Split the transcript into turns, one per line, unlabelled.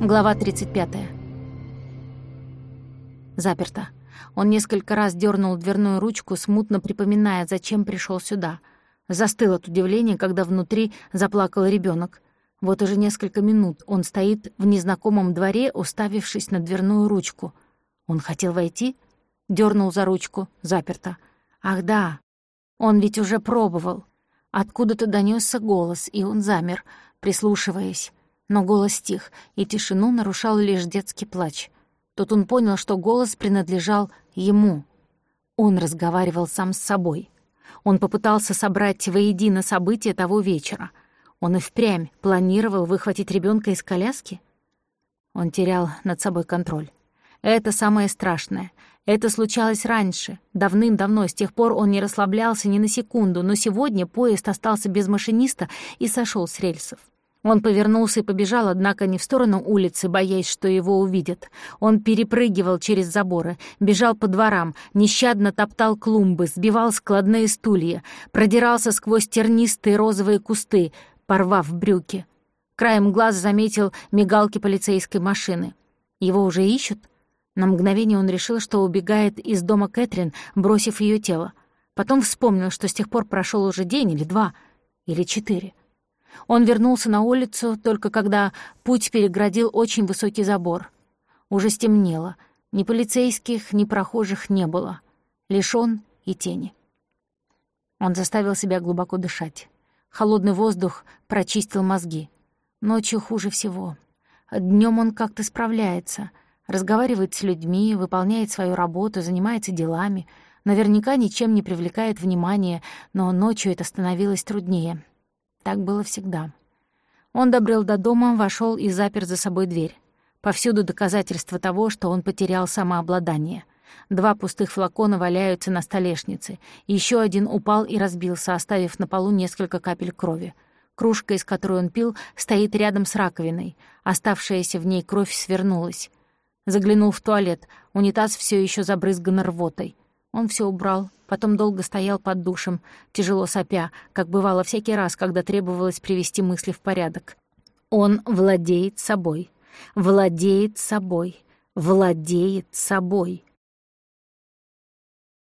Глава 35. Заперто. Он несколько раз дернул дверную ручку, смутно припоминая, зачем пришел сюда. Застыл от удивления, когда внутри заплакал ребенок. Вот уже несколько минут он стоит в незнакомом дворе, уставившись на дверную ручку. Он хотел войти? Дернул за ручку. Заперто. Ах да, он ведь уже пробовал. Откуда-то донесся голос, и он замер, прислушиваясь. Но голос стих, и тишину нарушал лишь детский плач. Тут он понял, что голос принадлежал ему. Он разговаривал сам с собой. Он попытался собрать воедино события того вечера. Он и впрямь планировал выхватить ребенка из коляски? Он терял над собой контроль. Это самое страшное. Это случалось раньше, давным-давно, с тех пор он не расслаблялся ни на секунду, но сегодня поезд остался без машиниста и сошел с рельсов. Он повернулся и побежал, однако не в сторону улицы, боясь, что его увидят. Он перепрыгивал через заборы, бежал по дворам, нещадно топтал клумбы, сбивал складные стулья, продирался сквозь тернистые розовые кусты, порвав брюки. Краем глаз заметил мигалки полицейской машины. Его уже ищут? На мгновение он решил, что убегает из дома Кэтрин, бросив ее тело. Потом вспомнил, что с тех пор прошел уже день или два, или четыре. Он вернулся на улицу только когда путь переградил очень высокий забор. Уже стемнело. Ни полицейских, ни прохожих не было. Лишь он и тени. Он заставил себя глубоко дышать. Холодный воздух прочистил мозги. Ночью хуже всего. Днем он как-то справляется. Разговаривает с людьми, выполняет свою работу, занимается делами. Наверняка ничем не привлекает внимания, но ночью это становилось труднее. Так было всегда. Он добрел до дома, вошел и запер за собой дверь. Повсюду доказательства того, что он потерял самообладание. Два пустых флакона валяются на столешнице. Еще один упал и разбился, оставив на полу несколько капель крови. Кружка, из которой он пил, стоит рядом с раковиной. Оставшаяся в ней кровь свернулась. Заглянул в туалет. Унитаз все еще забрызган рвотой. Он все убрал, потом долго стоял под душем, тяжело сопя, как бывало всякий раз, когда требовалось привести мысли в порядок. Он владеет собой, владеет собой, владеет собой.